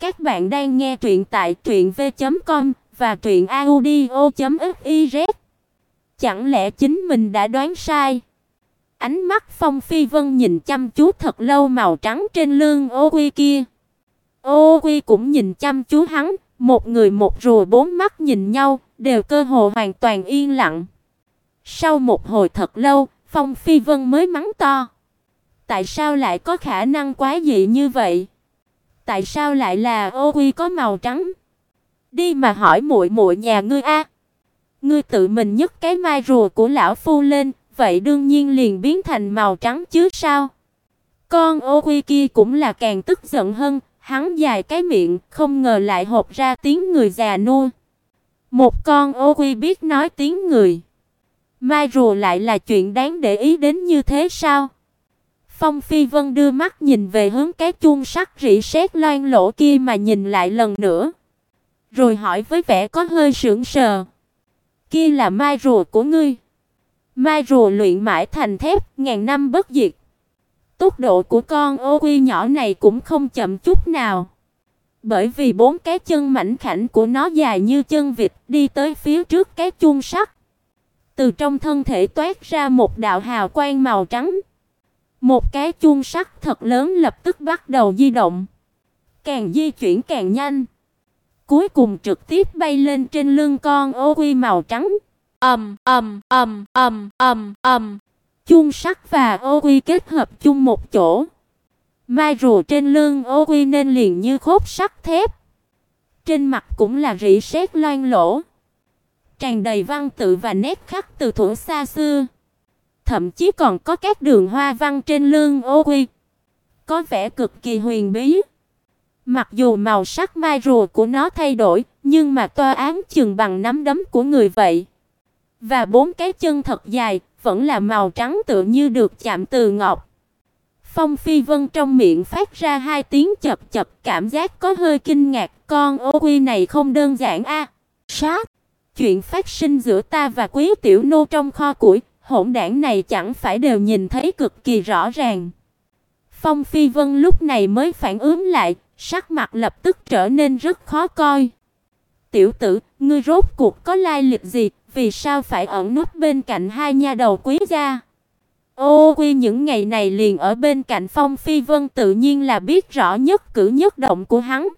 Các bạn đang nghe truyện tại truyệnv.com và truyệnaudio.fiz. Chẳng lẽ chính mình đã đoán sai? Ánh mắt Phong Phi Vân nhìn chăm chú thật lâu màu trắng trên lưng Ô Quy kia. Ô Quy cũng nhìn chăm chú hắn, một người một rùa bốn mắt nhìn nhau, đều cơ hồ hoàn toàn yên lặng. Sau một hồi thật lâu, Phong Phi Vân mới mắng to. Tại sao lại có khả năng quá dị như vậy? Tại sao lại là ô quy có màu trắng? Đi mà hỏi muội muội nhà ngươi a. Ngươi tự mình nhấc cái mai rùa của lão phu lên, vậy đương nhiên liền biến thành màu trắng chứ sao? Con ô quy kia cũng là càng tức giận hơn, hắn dài cái miệng, không ngờ lại hộp ra tiếng người già nua. Một con ô quy biết nói tiếng người. Mai rùa lại là chuyện đáng để ý đến như thế sao? Phong Phi Vân đưa mắt nhìn về hướng cái chuông sắt rỉ sét loang lỗ kia mà nhìn lại lần nữa, rồi hỏi với vẻ có hơi sững sờ: "Kia là mai rùa của ngươi?" Mai rùa luyện mãi thành thép, ngàn năm bất diệt. Tốc độ của con ô quy nhỏ này cũng không chậm chút nào. Bởi vì bốn cái chân mảnh khảnh của nó dài như chân vịt, đi tới phía trước cái chuông sắt. Từ trong thân thể toát ra một đạo hào quang màu trắng. Một cái chuông sắt thật lớn lập tức bắt đầu di động. Càng di chuyển càng nhanh. Cuối cùng trực tiếp bay lên trên lưng con ô quy màu trắng. Ầm ầm ầm ầm ầm ầm. Chuông sắt và ô quy kết hợp chung một chỗ. Mai rùa trên lưng ô quy nên liền như khớp sắt thép. Trên mặt cũng là rỉ sét loang lỗ. Tràn đầy văn tự và nét khắc từ thuở xa xưa thậm chí còn có các đường hoa văn trên lưng ô quy, có vẻ cực kỳ huyền bí. Mặc dù màu sắc mai rùa của nó thay đổi, nhưng mà toa án chừng bằng nắm đấm của người vậy. Và bốn cái chân thật dài, vẫn là màu trắng tựa như được chạm từ ngọc. Phong Phi Vân trong miệng phát ra hai tiếng chập chập, cảm giác có hơi kinh ngạc, con ô quy này không đơn giản a. Sát, chuyện phát sinh giữa ta và Quý tiểu nô trong kho củi, hỗn đảng này chẳng phải đều nhìn thấy cực kỳ rõ ràng. Phong Phi Vân lúc này mới phản ứng lại, sắc mặt lập tức trở nên rất khó coi. "Tiểu tử, ngươi rốt cuộc có lai lịch gì, vì sao phải ẩn núp bên cạnh hai nha đầu quý gia?" Ô Quy những ngày này liền ở bên cạnh Phong Phi Vân tự nhiên là biết rõ nhất cử nhất động của hắn.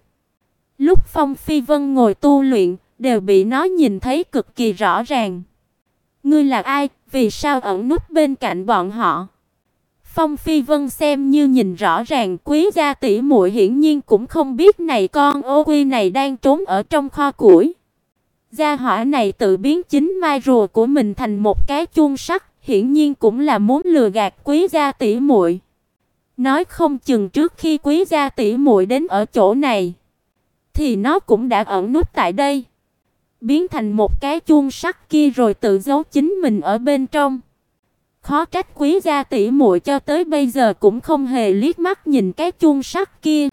Lúc Phong Phi Vân ngồi tu luyện, đều bị nó nhìn thấy cực kỳ rõ ràng. "Ngươi là ai, vì sao ẩn núp bên cạnh bọn họ? Phong Phi Vân xem như nhìn rõ ràng, quý gia tỷ muội hiển nhiên cũng không biết này con ô quy này đang trốn ở trong kho củi. Gia hỏa này tự biến chính mai rùa của mình thành một cái chuông sắt, hiển nhiên cũng là muốn lừa gạt quý gia tỷ muội. Nói không chừng trước khi quý gia tỷ muội đến ở chỗ này, thì nó cũng đã ẩn núp tại đây biến thành một cái chuông sắt kia rồi tự giấu chính mình ở bên trong. Khó trách quý gia tỷ muội cho tới bây giờ cũng không hề liếc mắt nhìn cái chuông sắt kia.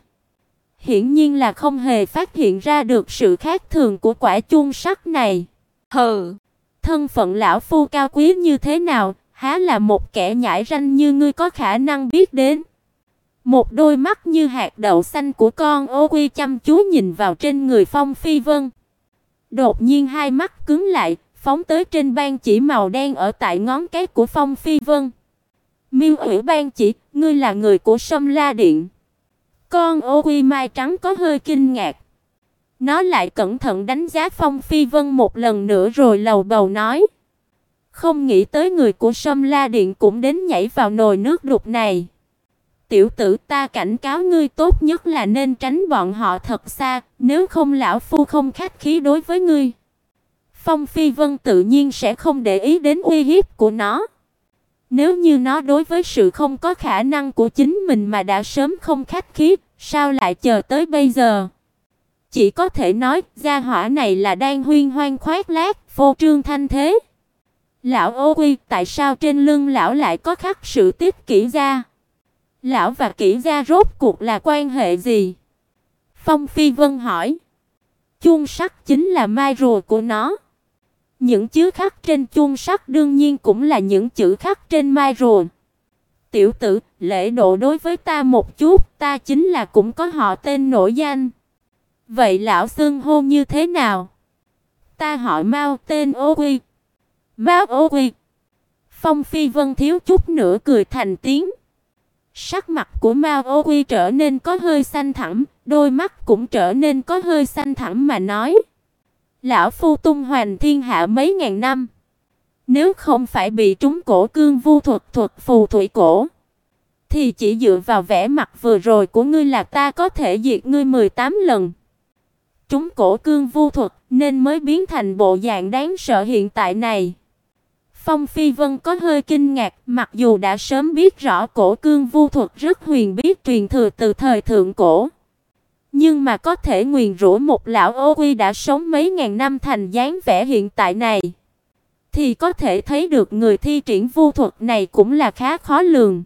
Hiển nhiên là không hề phát hiện ra được sự khác thường của quả chuông sắt này. Hừ, thân phận lão phu cao quý như thế nào, há là một kẻ nhãi ranh như ngươi có khả năng biết đến. Một đôi mắt như hạt đậu xanh của con ô quy chăm chú nhìn vào trên người Phong Phi Vân. Đột nhiên hai mắt cứng lại, phóng tới trên ban chỉ màu đen ở tại ngón cái của Phong Phi Vân. Miêu Ủy ban chỉ, ngươi là người của Sâm La Điện. Con ô quy mai trắng có hơi kinh ngạc. Nó lại cẩn thận đánh giá Phong Phi Vân một lần nữa rồi lầu bầu nói: "Không nghĩ tới người của Sâm La Điện cũng đến nhảy vào nồi nước đục này." Tiểu tử ta cảnh cáo ngươi tốt nhất là nên tránh bọn họ thật xa, nếu không lão phu không khách khí đối với ngươi. Phong Phi Vân tự nhiên sẽ không để ý đến uy hiếp của nó. Nếu như nó đối với sự không có khả năng của chính mình mà đã sớm không khách khí, sao lại chờ tới bây giờ? Chỉ có thể nói, gia hỏa này là đang huyên hoang khoác lác, phô trương thanh thế. Lão Ô Quy, tại sao trên lưng lão lại có khắc sự tiết kỷ ra? Lão và kỹ gia rốt cuộc là quan hệ gì? Phong Phi Vân hỏi. Chuông sắt chính là mai rùa của nó. Những chữ khắc trên chuông sắt đương nhiên cũng là những chữ khắc trên mai rùa. Tiểu tử, lễ độ đối với ta một chút, ta chính là cũng có họ tên nổi danh. Vậy lão xưng hô như thế nào? Ta hỏi Mao tên Ô Quy. Mao Ô Quy. Phong Phi Vân thiếu chút nữa cười thành tiếng. Sắc mặt của Mao Ô Quy trở nên có hơi xanh thẳm, đôi mắt cũng trở nên có hơi xanh thẳm mà nói: "Lão phu tung hoành thiên hạ mấy ngàn năm, nếu không phải bị trúng cổ cương vu thuật thuật phù thủy cổ, thì chỉ dựa vào vẻ mặt vừa rồi của ngươi là ta có thể diệt ngươi 18 lần." Trúng cổ cương vu thuật nên mới biến thành bộ dạng đáng sợ hiện tại này. Phong Phi Vân có hơi kinh ngạc, mặc dù đã sớm biết rõ cổ cương vu thuật rất huyền bí truyền thừa từ thời thượng cổ, nhưng mà có thể nguyền rủa một lão ô quy đã sống mấy ngàn năm thành dáng vẻ hiện tại này, thì có thể thấy được người thi triển vu thuật này cũng là khá khó lường.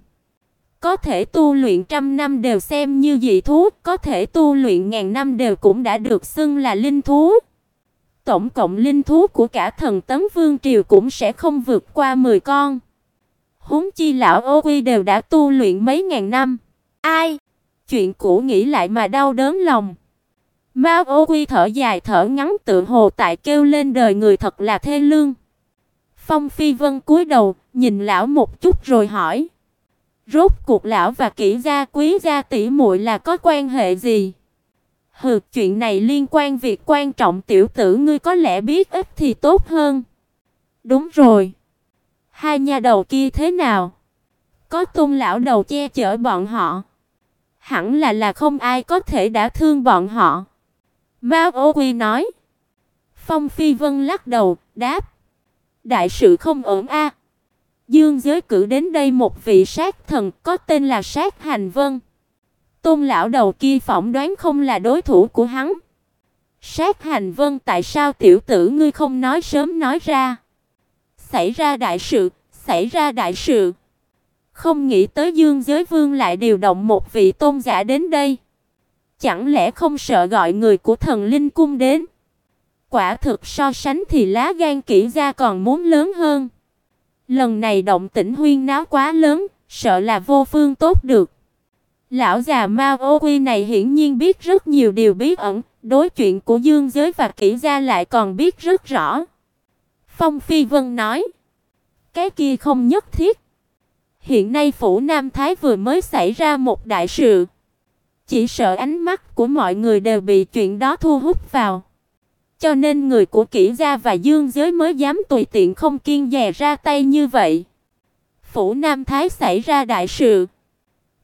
Có thể tu luyện trăm năm đều xem như dị thú, có thể tu luyện ngàn năm đều cũng đã được xưng là linh thú. Tổng cộng linh thú của cả thần tấn vương triều cũng sẽ không vượt qua 10 con. Huống chi lão Ô Quy đều đã tu luyện mấy ngàn năm. Ai? Chuyện cũ nghĩ lại mà đau đớn lòng. Mao Ô Quy thở dài thở ngắn tự hồ tại kêu lên đời người thật là thê lương. Phong Phi Vân cúi đầu, nhìn lão một chút rồi hỏi: "Rốt cuộc lão và Kỷ gia quý gia tỷ muội là có quan hệ gì?" Hừ, chuyện này liên quan việc quan trọng tiểu tử ngươi có lẽ biết ít thì tốt hơn. Đúng rồi. Hai nhà đầu kia thế nào? Có tung lão đầu che chở bọn họ. Hẳn là là không ai có thể đã thương bọn họ. Mao Ô Quy nói. Phong Phi Vân lắc đầu, đáp: Đại sự không ổn a. Dương giới cử đến đây một vị sát thần có tên là Sát Hành Vân. Tôn lão đầu kia phỏng đoán không là đối thủ của hắn. Sát Hành Vân, tại sao tiểu tử ngươi không nói sớm nói ra? Xảy ra đại sự, xảy ra đại sự. Không nghĩ tới Dương Giới Vương lại điều động một vị tôn giả đến đây. Chẳng lẽ không sợ gọi người của thần linh cung đến? Quả thực so sánh thì lá gan kỹ ra còn muốn lớn hơn. Lần này động tĩnh huyên náo quá lớn, sợ là vô phương tốt được. Lão già Mao Ô Quy này hiển nhiên biết rất nhiều điều bí ẩn, đối chuyện của Dương giới và Kỷ gia lại còn biết rất rõ. Phong Phi Vân nói, cái kia không nhất thiết. Hiện nay phủ Nam Thái vừa mới xảy ra một đại sự, chỉ sợ ánh mắt của mọi người đều bị chuyện đó thu hút vào. Cho nên người của Kỷ gia và Dương giới mới dám tùy tiện không kiêng dè ra tay như vậy. Phủ Nam Thái xảy ra đại sự,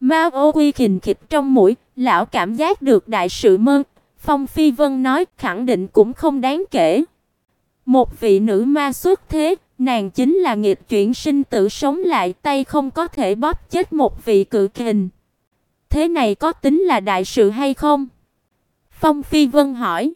Mao Ô Quy khình khịch trong mũi, lão cảm giác được đại sự mơ. Phong Phi Vân nói khẳng định cũng không đáng kể. Một vị nữ ma xuất thế, nàng chính là nghịch chuyển sinh tử sống lại, tay không có thể bóp chết một vị cự kình. Thế này có tính là đại sự hay không? Phong Phi Vân hỏi.